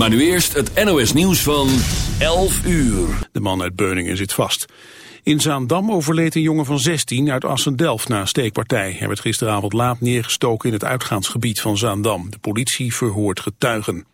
Maar nu eerst het NOS nieuws van 11 uur. De man uit Beuningen zit vast. In Zaandam overleed een jongen van 16 uit Assen-Delft na een steekpartij. Hij werd gisteravond laat neergestoken in het uitgaansgebied van Zaandam. De politie verhoort getuigen.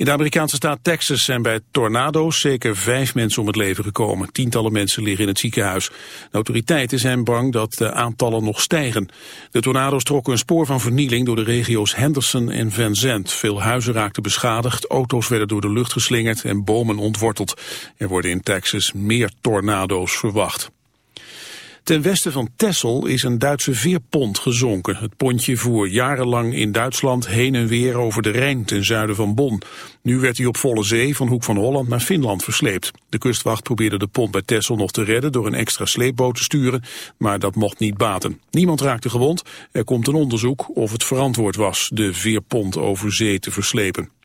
In de Amerikaanse staat Texas zijn bij tornado's zeker vijf mensen om het leven gekomen. Tientallen mensen liggen in het ziekenhuis. Autoriteiten zijn bang dat de aantallen nog stijgen. De tornado's trokken een spoor van vernieling door de regio's Henderson en Van Zandt. Veel huizen raakten beschadigd, auto's werden door de lucht geslingerd en bomen ontworteld. Er worden in Texas meer tornado's verwacht. Ten westen van Texel is een Duitse veerpont gezonken. Het pontje voer jarenlang in Duitsland heen en weer over de Rijn ten zuiden van Bonn. Nu werd hij op volle zee van Hoek van Holland naar Finland versleept. De kustwacht probeerde de pont bij Texel nog te redden door een extra sleepboot te sturen, maar dat mocht niet baten. Niemand raakte gewond. Er komt een onderzoek of het verantwoord was de veerpont over zee te verslepen.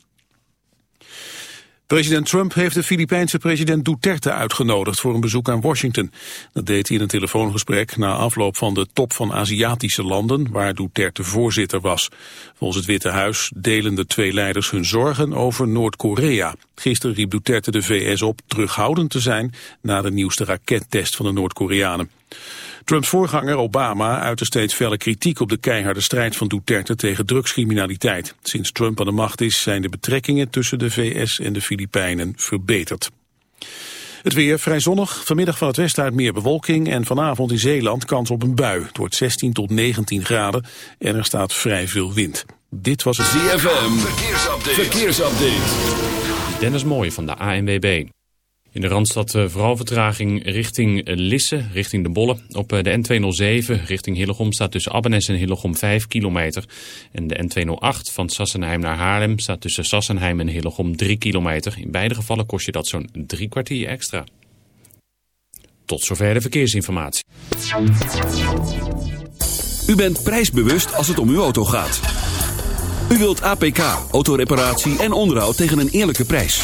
President Trump heeft de Filipijnse president Duterte uitgenodigd voor een bezoek aan Washington. Dat deed hij in een telefoongesprek na afloop van de top van Aziatische landen, waar Duterte voorzitter was. Volgens het Witte Huis delen de twee leiders hun zorgen over Noord-Korea. Gisteren riep Duterte de VS op terughoudend te zijn na de nieuwste rakettest van de Noord-Koreanen. Trumps voorganger Obama uitte steeds felle kritiek op de keiharde strijd van Duterte tegen drugscriminaliteit. Sinds Trump aan de macht is zijn de betrekkingen tussen de VS en de Filipijnen verbeterd. Het weer vrij zonnig, vanmiddag van het westen uit meer bewolking en vanavond in Zeeland kans op een bui. Het wordt 16 tot 19 graden en er staat vrij veel wind. Dit was het ZFM, verkeersupdate. verkeersupdate. Dennis Mooij van de ANWB. In de Randstad eh, vooral vertraging richting Lisse, richting de Bolle. Op eh, de N207 richting Hillegom staat tussen Abbenes en Hillegom 5 kilometer. En de N208 van Sassenheim naar Haarlem staat tussen Sassenheim en Hillegom 3 kilometer. In beide gevallen kost je dat zo'n drie kwartier extra. Tot zover de verkeersinformatie. U bent prijsbewust als het om uw auto gaat. U wilt APK, autoreparatie en onderhoud tegen een eerlijke prijs.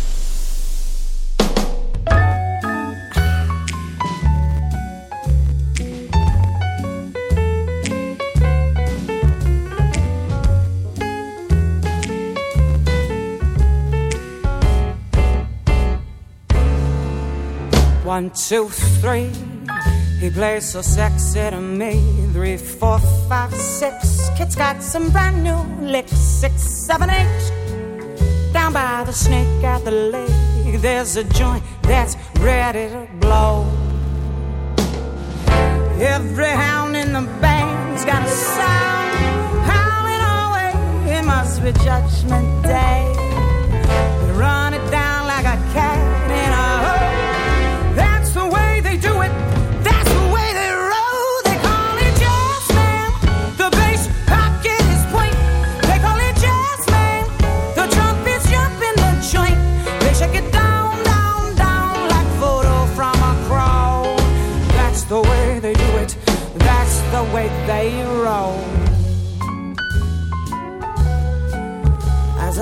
One, two, three. He plays so sexy to me. Three, four, five, six. Kid's got some brand new licks. Six, seven, eight. Down by the snake at the lake, there's a joint that's ready to blow. Every hound in the band's got a sound howling away. It must be Judgment Day. They run it down like a cat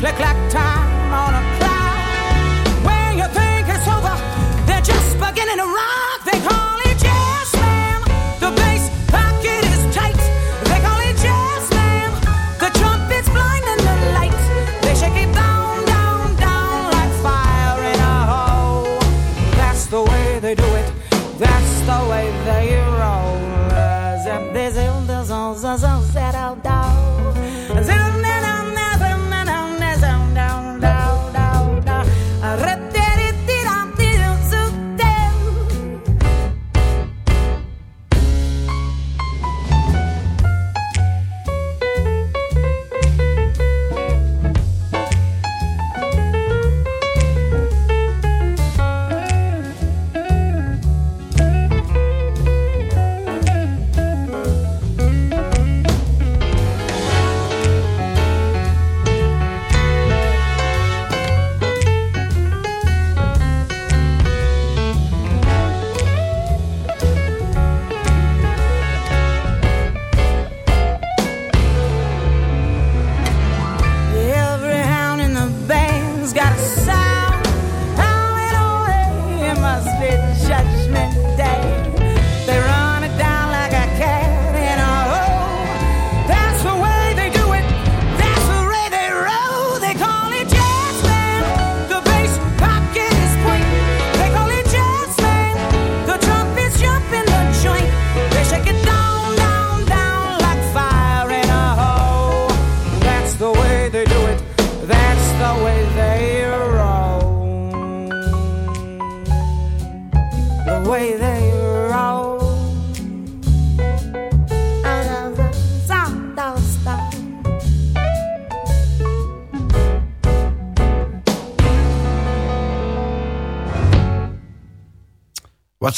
click clack time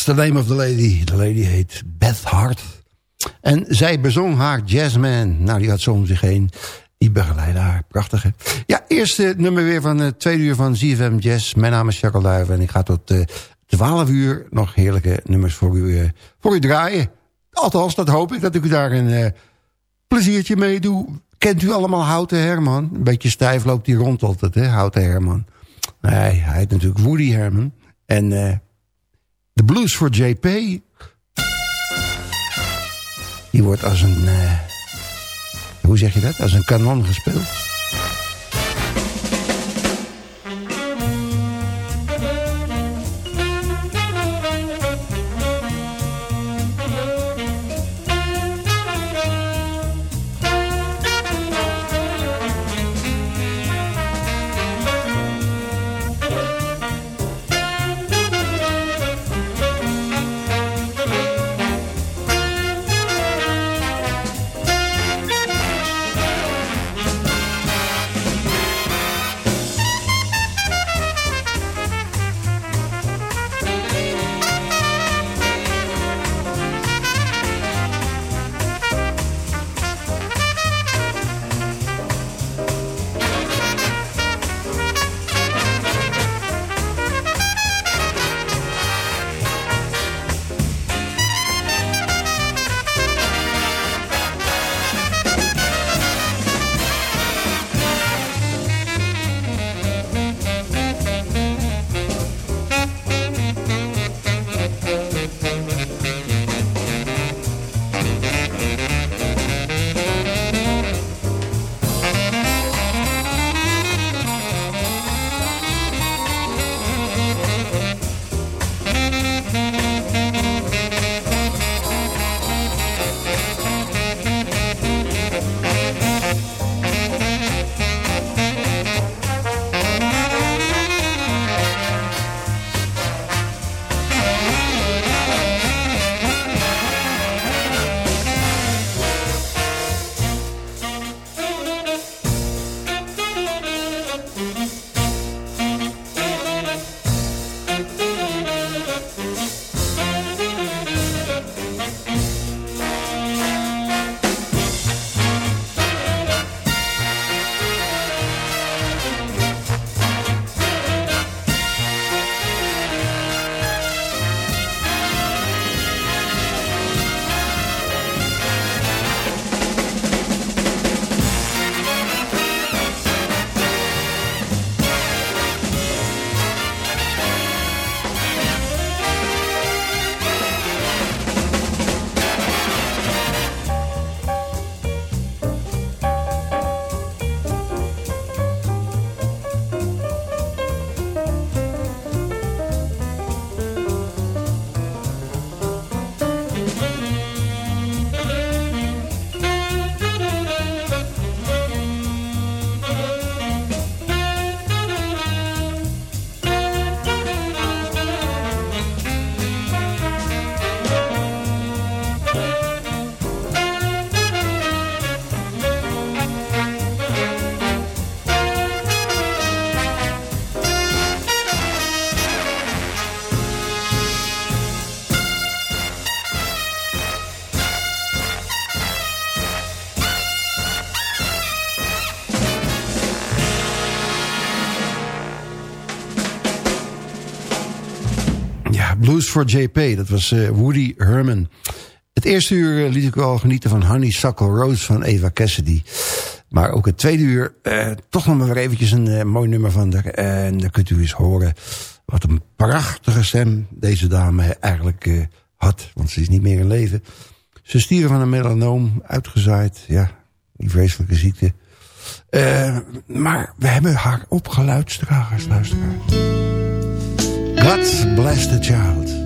What's the name of the lady? De lady heet Beth Hart. En zij bezong haar jazzman. Nou, die had zo om zich heen. Die begeleidde haar. Prachtig, hè? Ja, eerste nummer weer van het tweede uur van ZFM Jazz. Mijn naam is Jacques Duiven en ik ga tot uh, 12 uur nog heerlijke nummers voor u, eh, voor u draaien. Althans, dat hoop ik dat ik u daar een eh, pleziertje mee doe. Kent u allemaal Houten Herman? Een beetje stijf loopt hij rond altijd, hè, Houten Herman. Nee, hij heet natuurlijk Woody Herman. En... de Blues voor JP. Die wordt als een... eh, hoe zeg je dat? Als een kanon gespeeld. For JP, dat was eh, Woody Herman. Het eerste uur eh, liet ik al genieten van Honeysuckle Rose van Eva Cassidy. Maar ook het tweede uur, eh, toch nog maar weer eventjes een eh, mooi nummer van haar. En dan kunt u eens horen wat een prachtige stem deze dame eigenlijk eh, had. Want ze is niet meer in leven. Ze stierf van een melanoom, uitgezaaid. Ja, die vreselijke ziekte. Maar we hebben haar opgeluidstragers, luisteraars. God bless the child.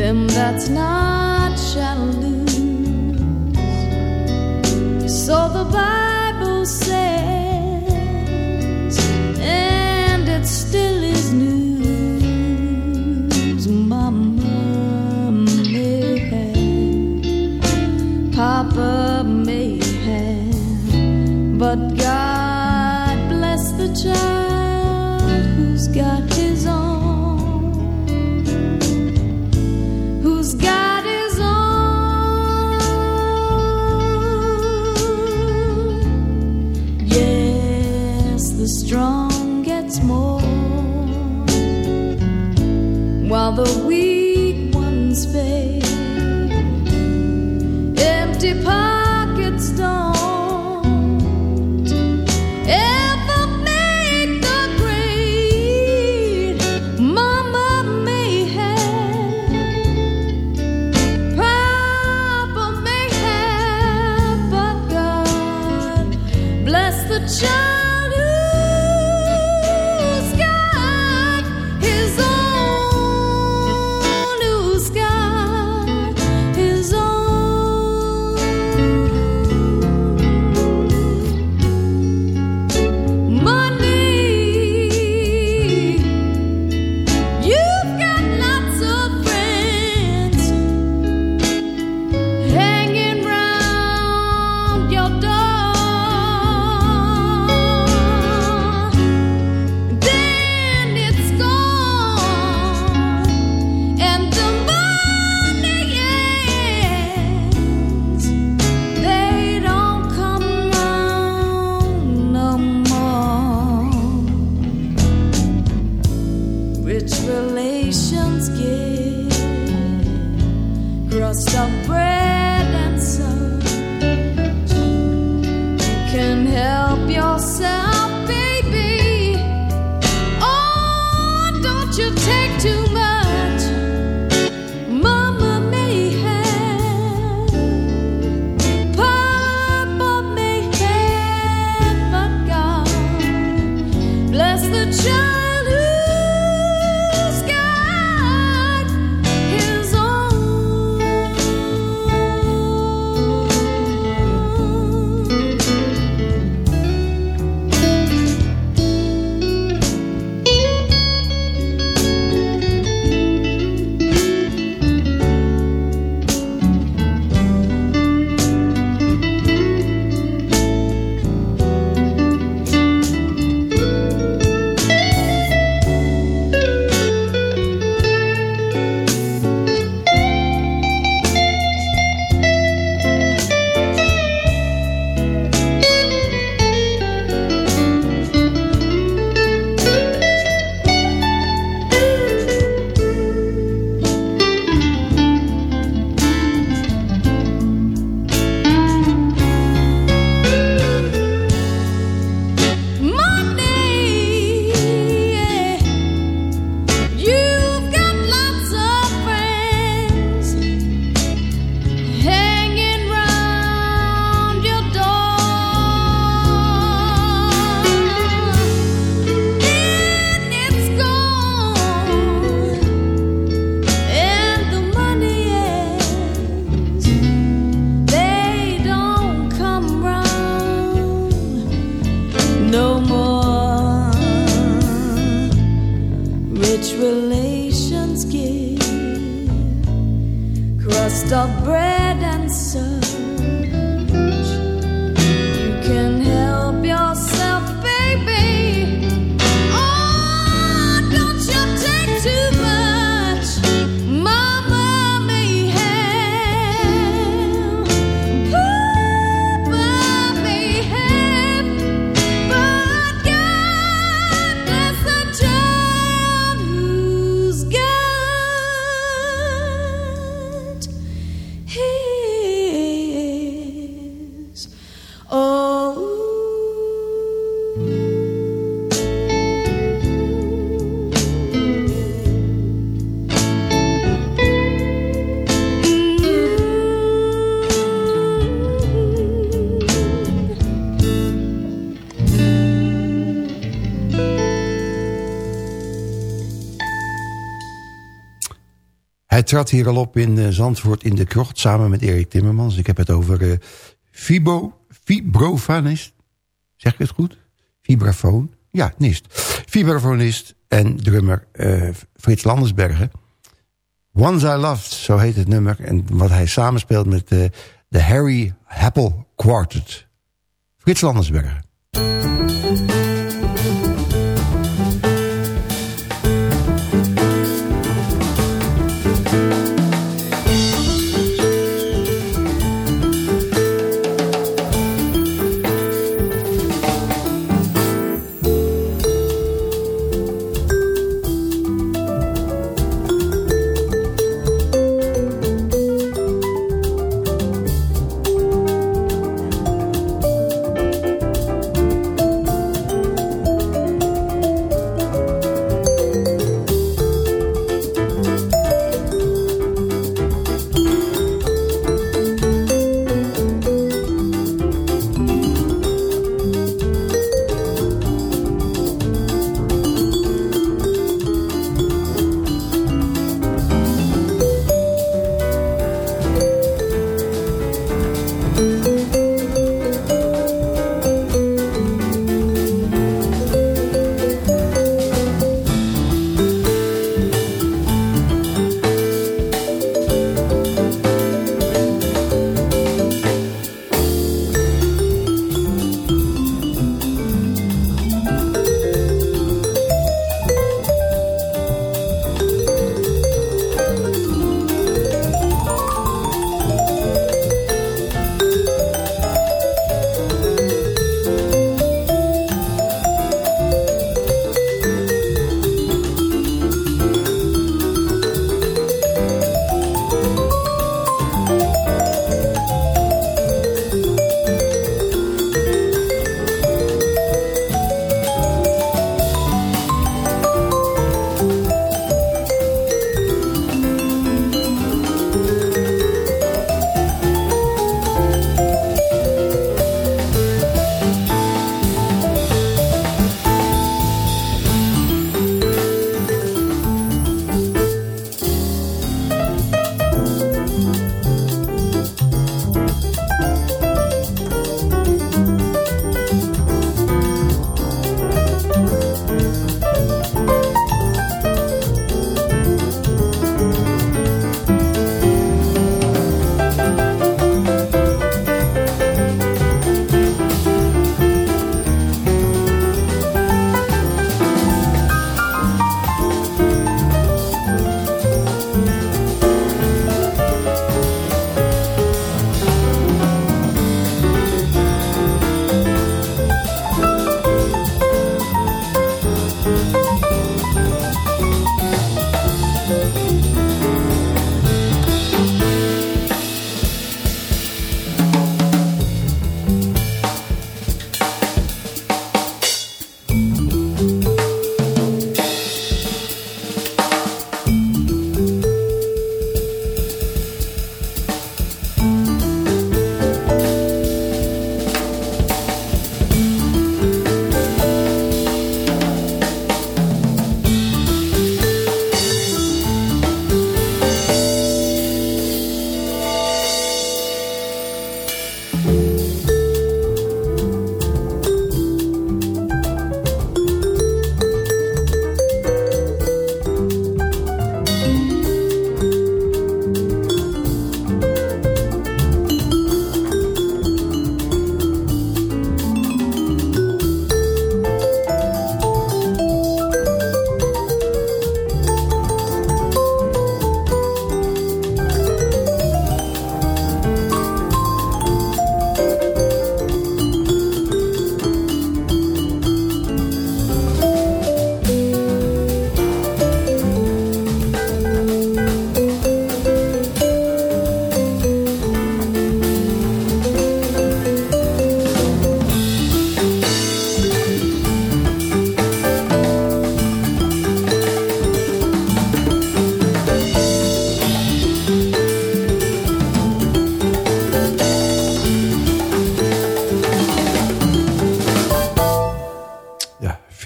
Them that's not shall lose. So the Bible says, trad hier al op in eh, Zandvoort in de krocht samen met Erik Timmermans. Ik heb het over eh fibo, fibrofonist. Zeg ik het goed? Vibrafoon? Ja, nist. Vibrafonist en drummer eh, Frits Landersbergen. Once I Loved, zo heet het nummer. En wat hij samenspeelt met de Harry Happel Quartet. Frits Landersbergen.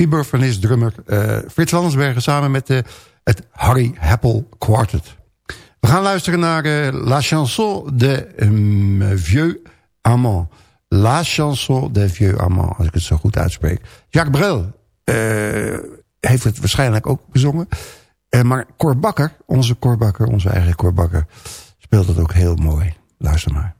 Vibrafonist, drummer eh, Frits Landsbergen... samen met eh, het Harry Happel Quartet. We gaan luisteren naar eh, La Chanson de um, Vieux Amant. La Chanson de Vieux Amant, als ik het zo goed uitspreek. Jacques Brel heeft het waarschijnlijk ook bezongen. Eh, maar Cor Bakker, onze Cor Bakker, onze eigen Cor Bakker... speelt het ook heel mooi. Luister maar.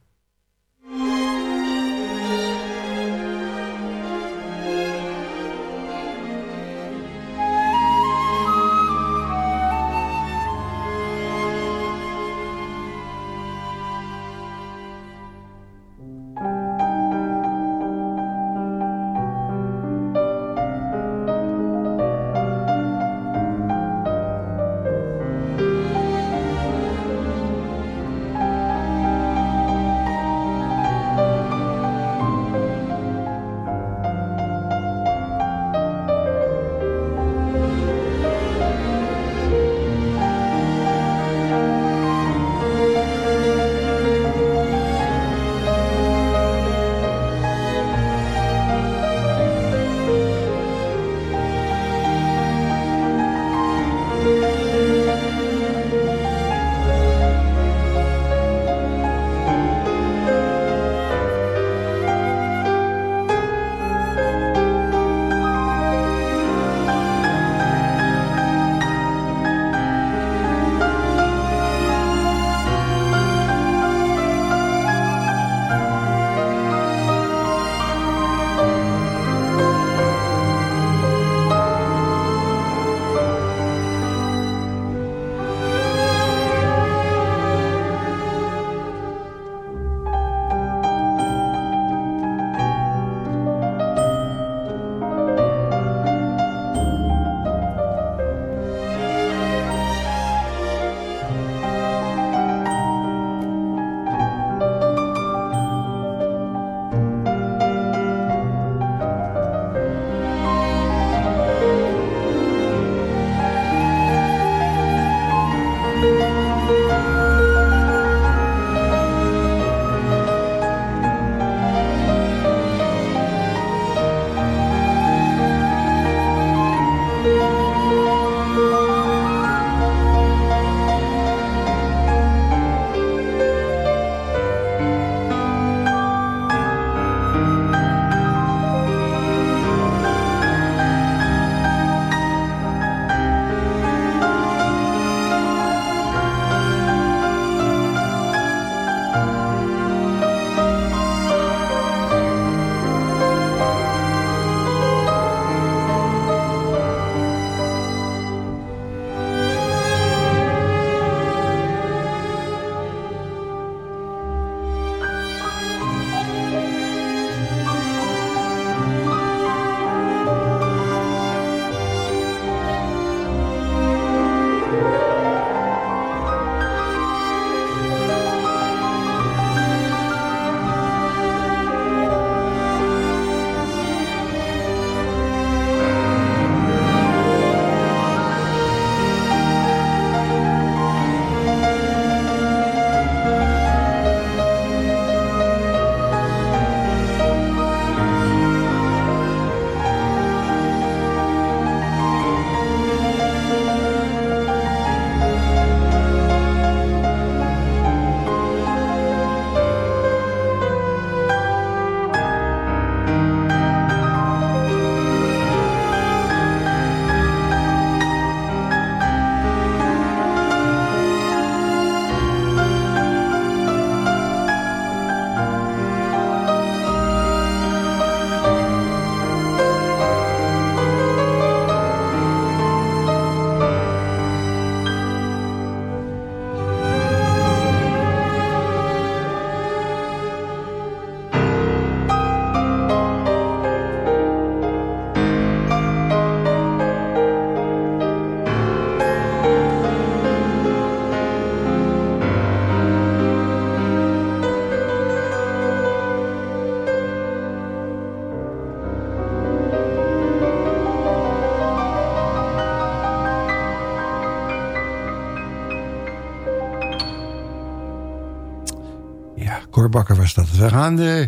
Bakker was dat. We gaan uh,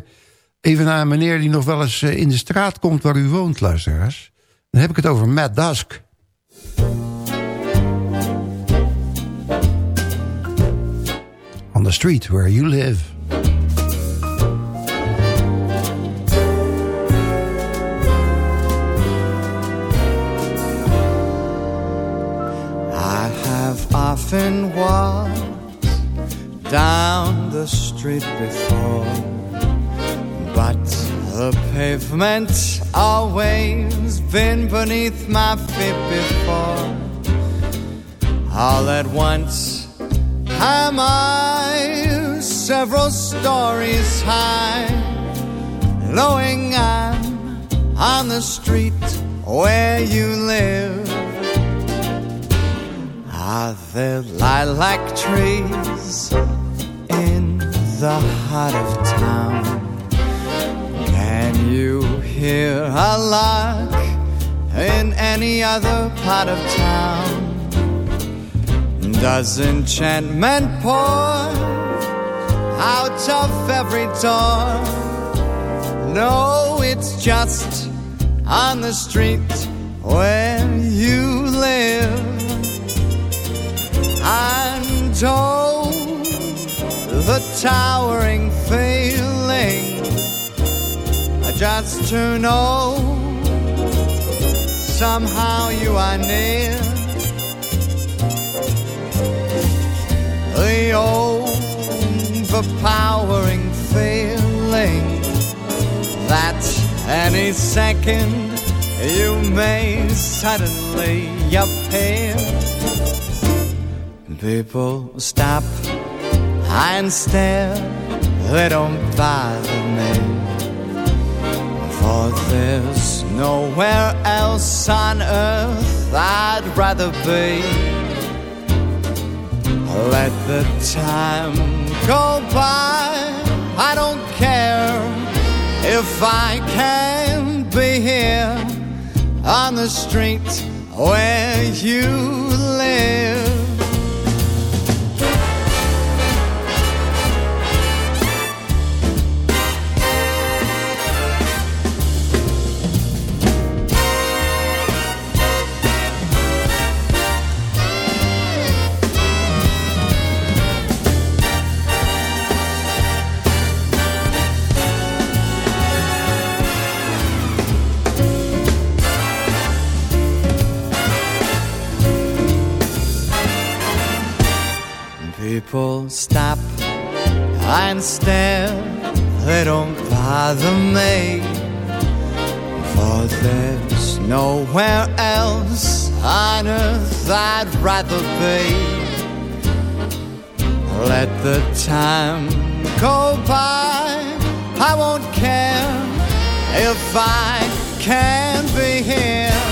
even naar een meneer die nog wel eens uh, in de straat komt waar u woont, luisteraars. Dan heb ik het over Matt Dusk. the street where you live. Street before, but the pavement always been beneath my feet before. All at once, am I several stories high, knowing I'm on the street where you live. Are there lilac trees the heart of town? Can you hear a lark in any other part of town? Does enchantment pour out of every door? No, it's just on the street where you live. The towering feeling just to know somehow you are near. The overpowering feeling that any second you may suddenly appear. People stop and stare, they don't bother me. For there's nowhere else on earth I'd rather be. Let the time go by, I don't care if I can be here on the street where you live. And stare, they don't bother me. For there's nowhere else on earth I'd rather be. Let the time go by, I won't care if I can be here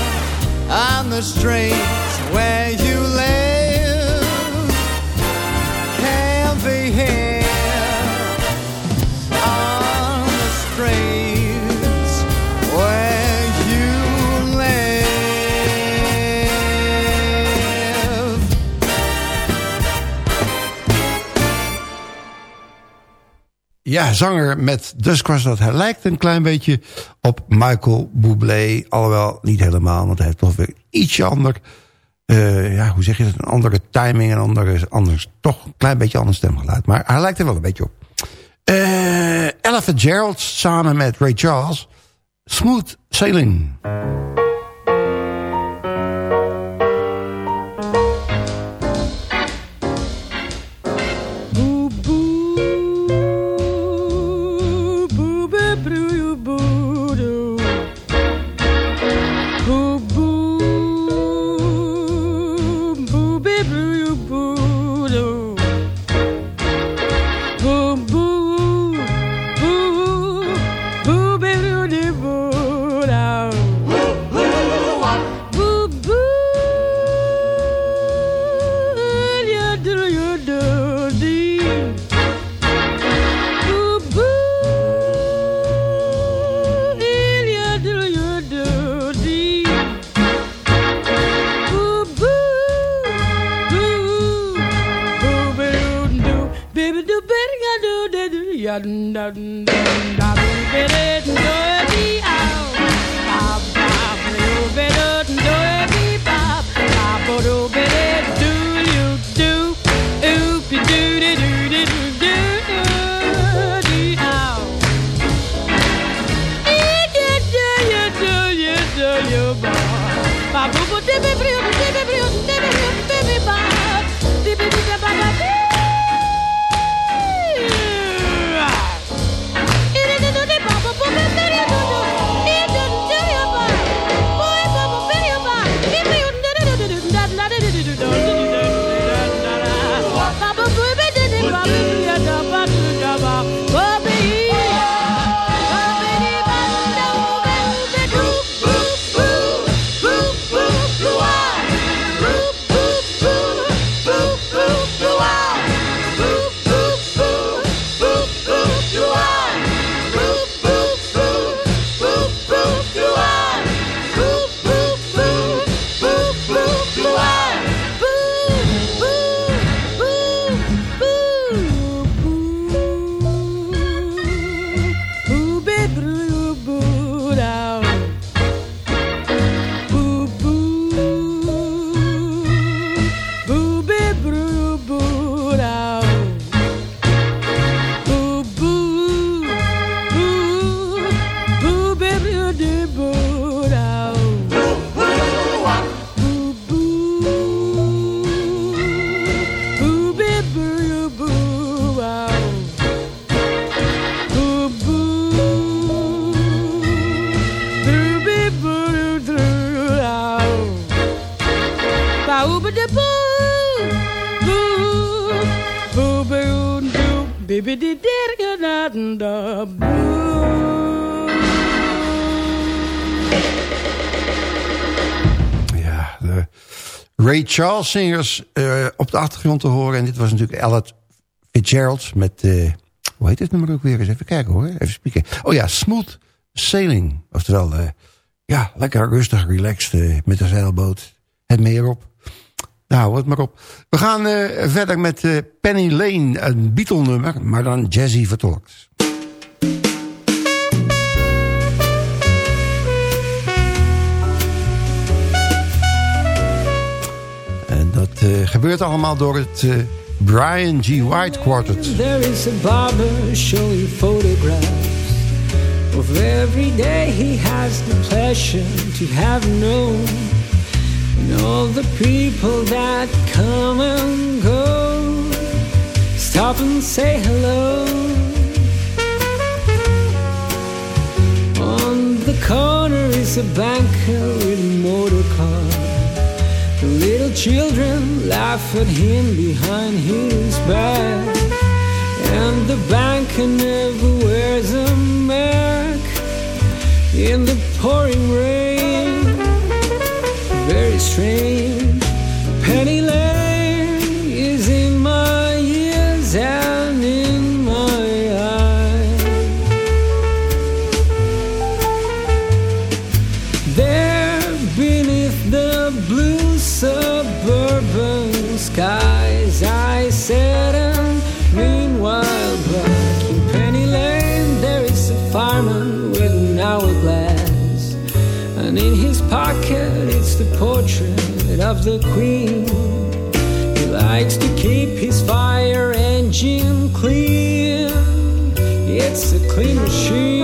on the streets where you Ja, zanger met Dusk was dat. Hij lijkt een klein beetje op Michael Bublé. Alhoewel niet helemaal, want hij heeft toch weer ietsje ander... eh, ja, hoe zeg je dat? Een andere timing, een andere, anders, toch een klein beetje ander stemgeluid. Maar hij lijkt er wel een beetje op. Eh Ella Fitzgerald samen met Ray Charles. Smooth Sailing. Dun dun dun Ray Charles zingers eh, op de achtergrond te horen. En dit was natuurlijk Elliot Fitzgerald met... eh, hoe heet het nummer ook weer eens? Even kijken hoor, even spieken. Oh ja, Smooth Sailing. Oftewel, eh, ja, lekker rustig, relaxed met de zeilboot. Het meer op. Nou, het maar op. We gaan verder met Penny Lane, een Beatle-nummer, maar dan jazzy vertolkt. Gebeurt allemaal door het eh, Brian G. White Quartet. There is a barber showing photographs of every day he has the pleasure to have known. And all the people that come and go stop and say hello. On the corner is a banker with a motor car. The little children laugh at him behind his back. And the banker never wears a mask in the pouring rain. Very strange. Of the queen. He likes to keep his fire engine clean. It's a clean machine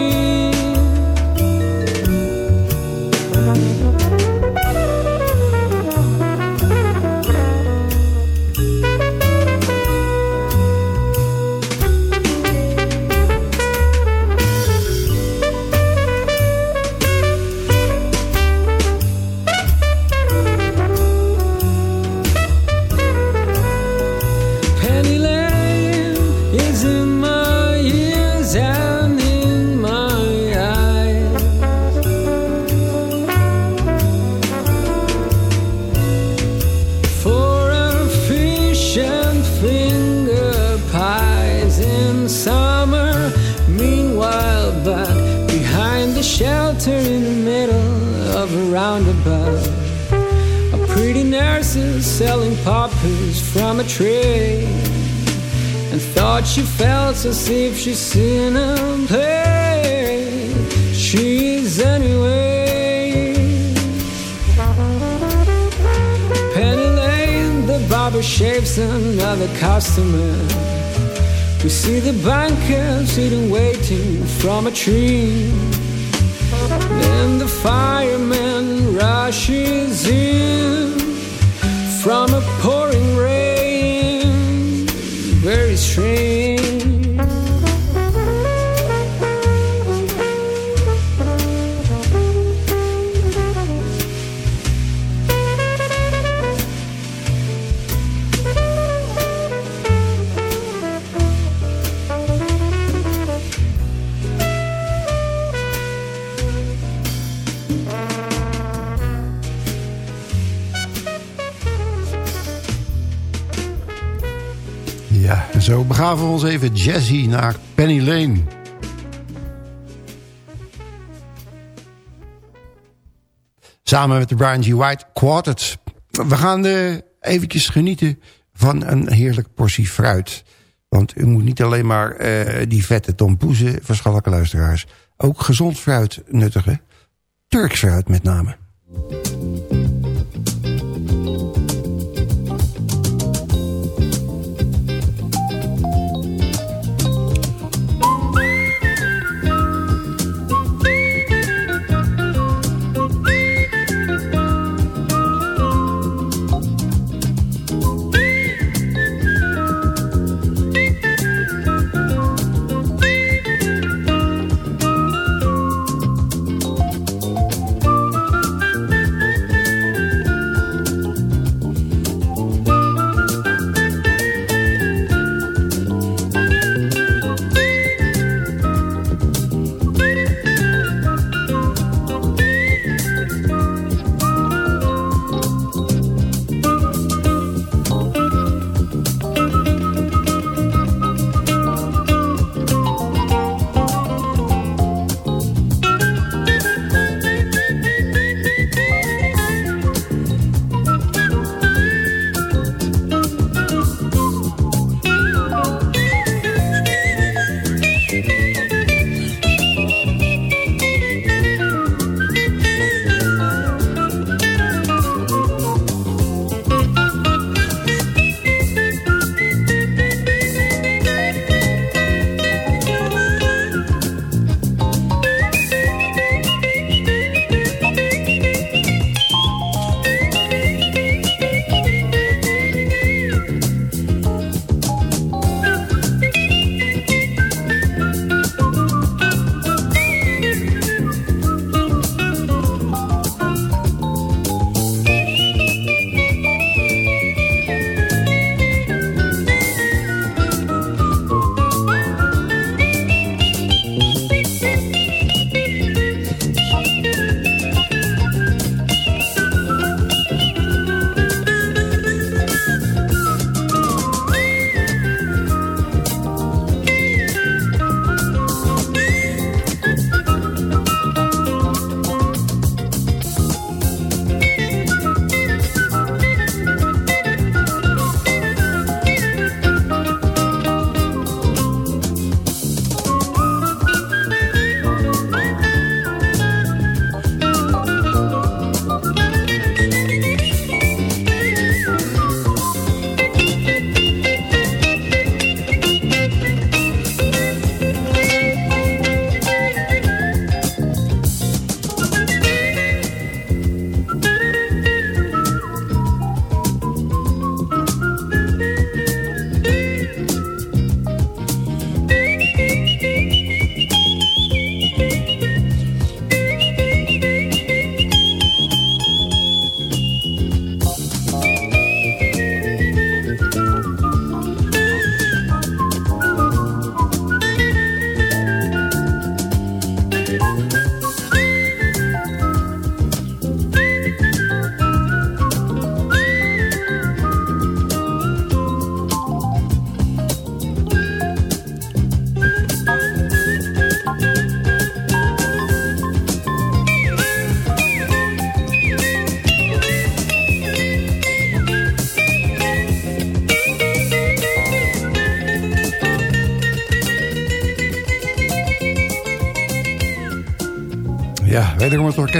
customer. We see the banker sitting waiting from a tree en zo begaven we ons even jazzy naar Penny Lane. Samen met de Brian G. White Quartet. We gaan uh, eventjes genieten van een heerlijk portie fruit. Want u moet niet alleen maar uh, die vette tompoezen, verschalken luisteraars. Ook gezond fruit nuttigen. Turks fruit met name.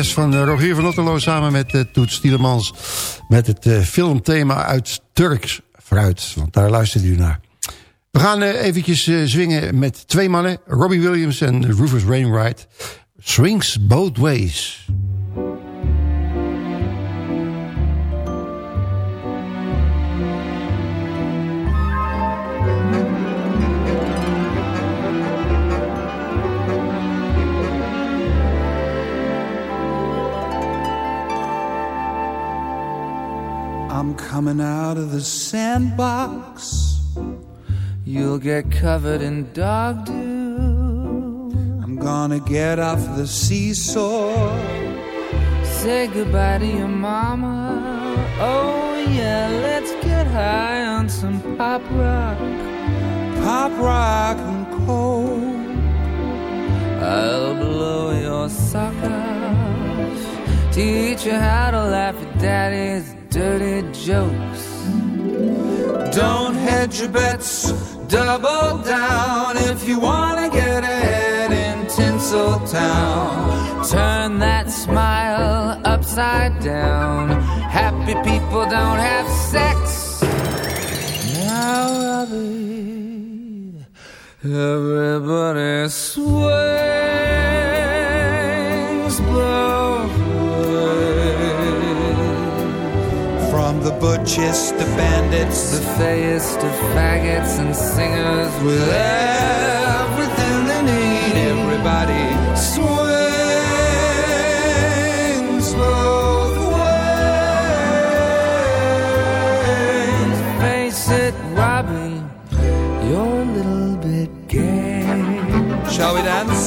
Van eh, Rogier van Otterlo samen met uh, Toet Stielemans... met het uh, filmthema uit Turks fruit. Want daar luistert u naar. We gaan eventjes zwingen met twee mannen. Robbie Williams en Rufus Wainwright. Swings Both Ways. I'm coming out of the sandbox. You'll get covered in dog dew. I'm gonna get off the seesaw. Say goodbye to your mama. Oh, yeah, let's get high on some pop rock. pop rock and coke. I'll blow your sock off. Teach you how to laugh at daddy's dirty jokes. Don't hedge your bets, double down if you wanna get ahead in Tinseltown. Turn that smile upside down. Happy people don't have sex. Now, Robbie, everybody swings the butchest the bandits, The fayest of faggots and singers with everything they need. everybody swings both ways. Face it, Robbie, you're a little bit gay. Shall we dance?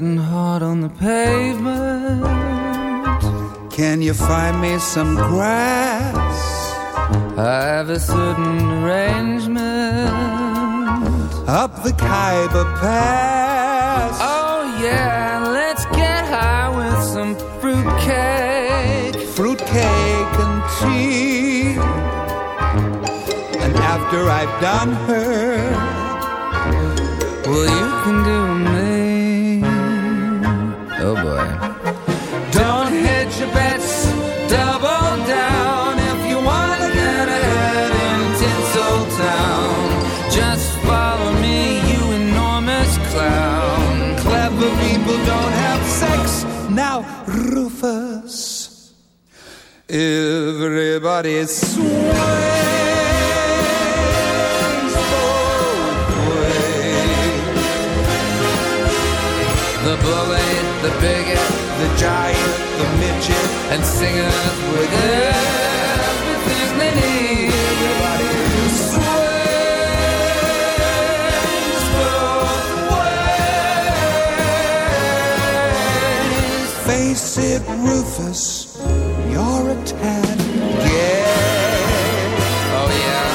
I'm getting hard on the pavement. Can you find me some grass? I have a certain arrangement. Up the Khyber Pass. Oh, yeah, let's get high with some fruitcake. fruitcake and tea. And after I've done her, Well, you can do everybody swings both ways. The bully, the bigot, The giant, the midget, and singers with everything they need. everybody swings both ways. Face it, Rufus, you're a tad gay. Oh, yeah.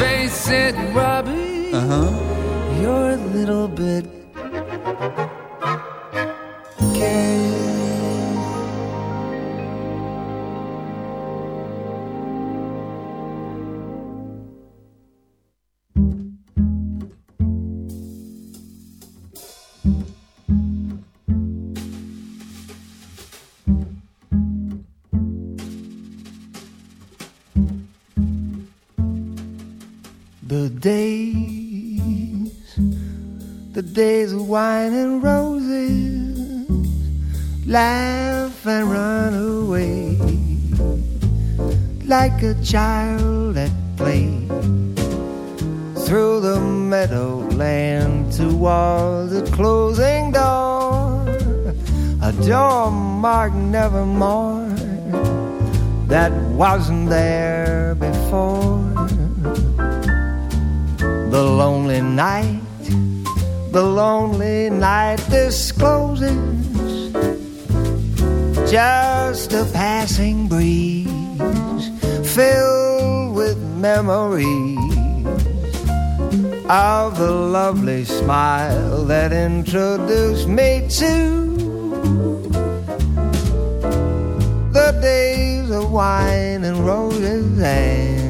Face it, Robbie. Uh huh. You're a little bit child at play. Through the meadowland towards the closing door, a door marked nevermore that wasn't there before. The lonely night, the lonely night discloses just a passing breeze filled with memories of the lovely smile that introduced me to the days of wine and roses and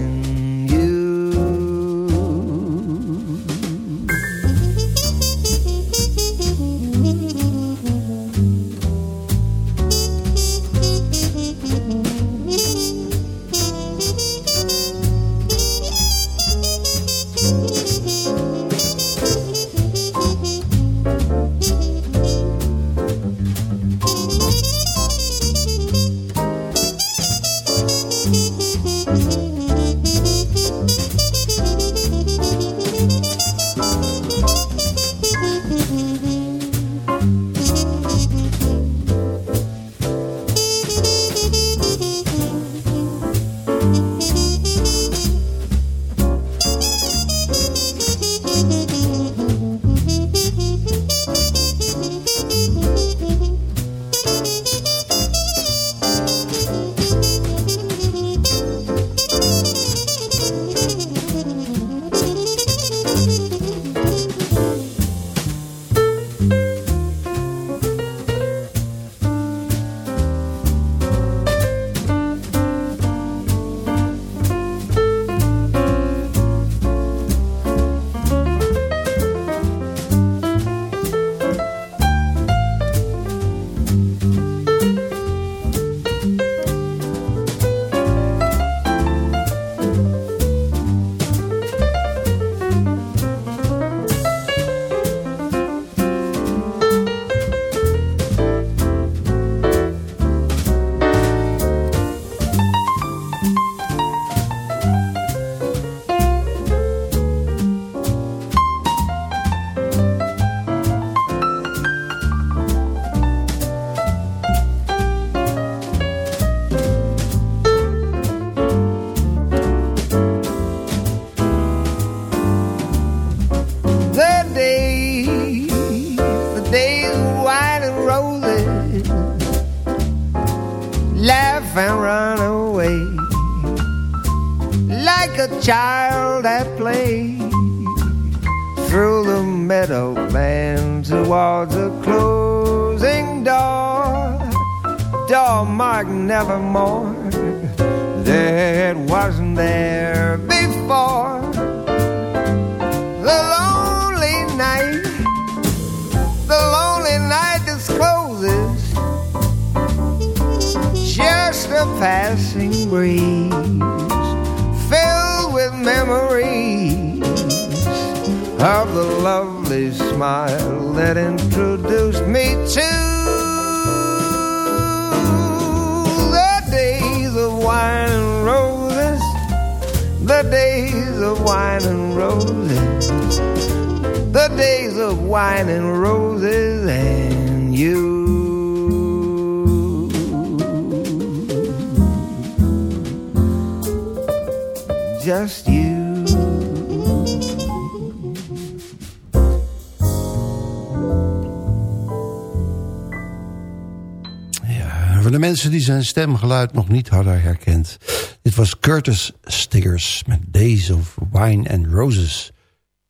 Voor de mensen die zijn stemgeluid nog niet hadden herkend. Dit was Curtis Stiggers met Days of Wine and Roses.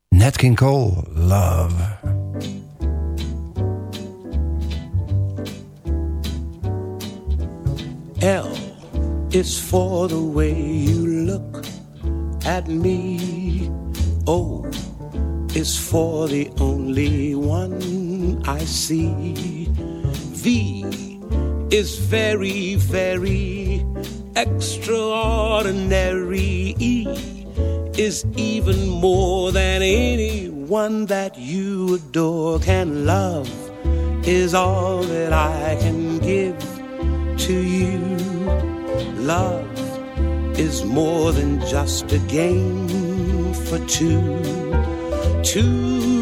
Nat King Cole, Love. L is for the way you look at me. O is for the only one I see. V is very, very extraordinary. Is even more than anyone that you adore can love, is all that I can give to you. Love is more than just a game for two. Two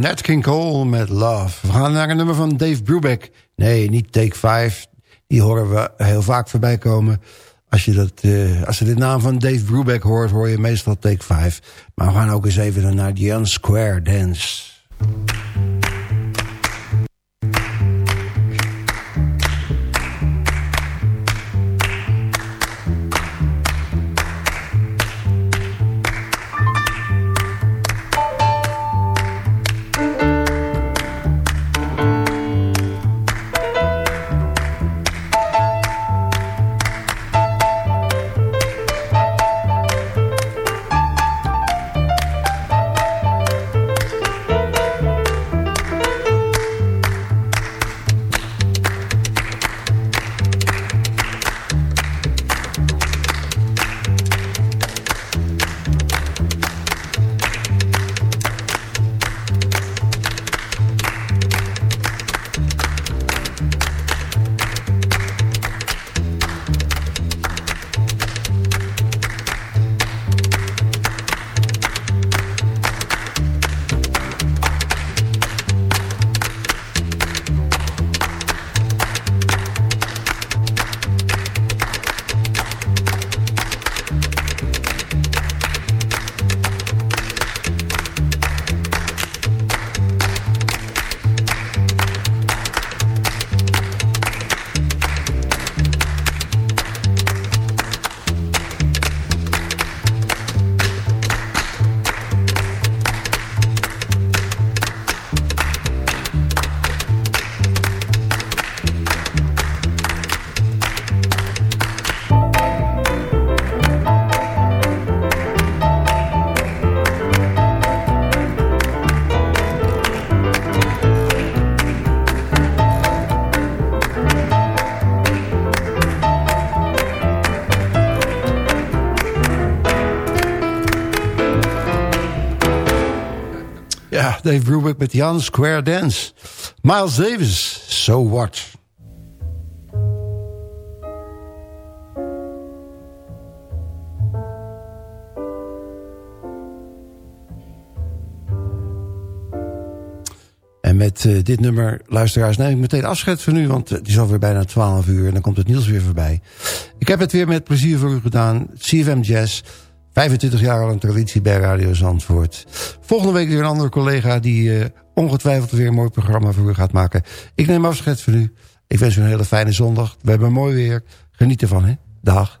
Nat King Cole met Love. We gaan naar een nummer van Dave Brubeck. Nee, niet Take 5. Die horen we heel vaak voorbij komen. Als je, dat, eh, als je de naam van Dave Brubeck hoort, hoor je meestal Take 5. Maar we gaan ook eens even naar The Unsquare Dance. Dave Brubeck met Jan Square Dance. Miles Davis, So What? En met uh, dit nummer, luisteraars, neem ik meteen afscheid van u... want het is alweer bijna 12 uur en dan komt het nieuws weer voorbij. Ik heb het weer met plezier voor u gedaan. CFM Jazz, 25 jaar al een traditie bij Radio Zandvoort. Volgende week weer een andere collega... die uh, ongetwijfeld weer een mooi programma voor u gaat maken. Ik neem afscheid van u. Ik wens u een hele fijne zondag. We hebben mooi weer. Geniet ervan, hè. Dag.